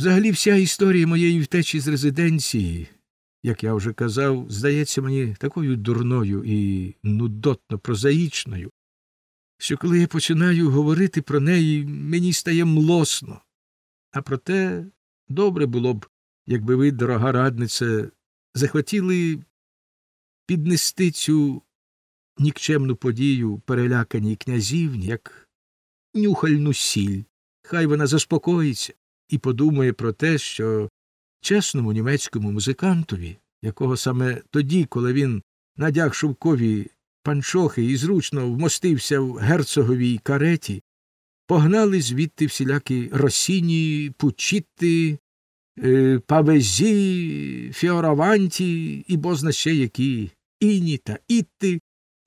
Взагалі, вся історія моєї втечі з резиденції, як я вже казав, здається мені такою дурною і нудотно прозаїчною, що коли я починаю говорити про неї, мені стає млосно. А проте добре було б, якби ви, дорога раднице, захотіли піднести цю нікчемну подію переляканій князівні, як нюхальну сіль. Хай вона заспокоїться і подумає про те, що чесному німецькому музикантові, якого саме тоді, коли він надяг шовкові панчохи і зручно вмостився в герцоговій кареті, погнали звідти всілякі Росіні, Пучітти, е, Павезі, Фіораванті і бозна ще які іні та ітти,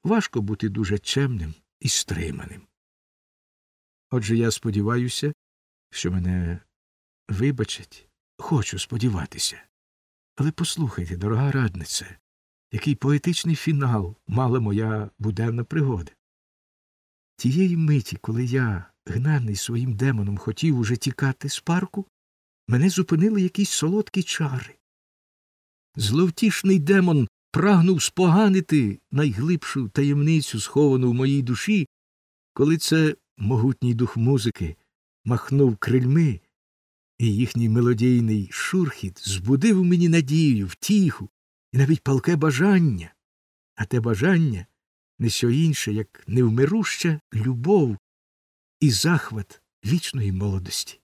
важко бути дуже чемним і стриманим. Отже, я сподіваюся, що мене вибачать, хочу сподіватися. Але послухайте, дорога раднице, який поетичний фінал мала моя буденна пригода. Тієї миті, коли я, гнаний своїм демоном, хотів уже тікати з парку, мене зупинили якісь солодкі чари. Зловтішний демон прагнув споганити найглибшу таємницю, сховану в моїй душі, коли це могутній дух музики махнув крильми, і їхній мелодійний шурхіт збудив у мені надію, втіху і навіть палке бажання, а те бажання не що інше, як невмируща любов і захват вічної молодості.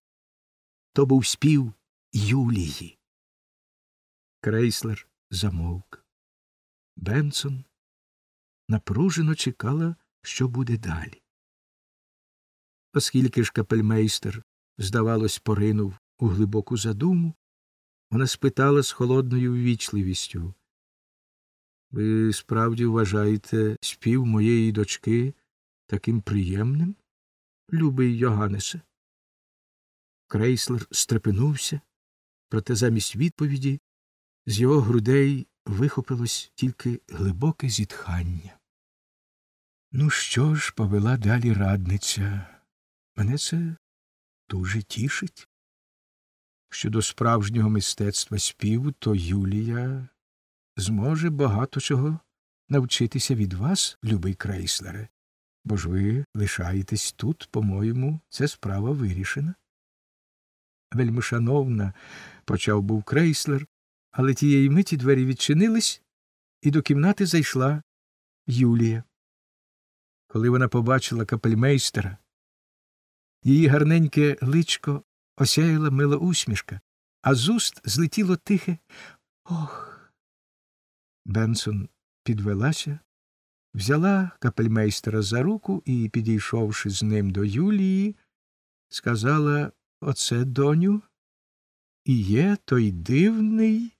То був спів Юлії. Крейслер замовк. Бенсон напружено чекала, що буде далі. Оскільки ж капельмейстер, здавалось, поринув у глибоку задуму, вона спитала з холодною ввічливістю Ви справді вважаєте спів моєї дочки таким приємним, любий Йоганнесе? Крейслер стрепенувся, проте замість відповіді з його грудей вихопилось тільки глибоке зітхання. Ну що ж, повела далі радниця. Мене це дуже тішить. Щодо справжнього мистецтва співу, то Юлія зможе багато чого навчитися від вас, любий крейслере, бо ж ви лишаєтесь тут, по-моєму, це справа вирішена. Вельмишановна, почав був крейслер, але тієї миті двері відчинились, і до кімнати зайшла Юлія. Коли вона побачила капельмейстера, її гарненьке личко осяяла мила усмішка, а з уст злетіло тихе Ох. Бенсон підвелася, взяла капельмейстера за руку і, підійшовши з ним до Юлії, сказала Оце, доню, і є той дивний